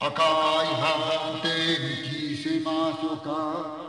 赤い斑点にしましょうか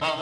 赤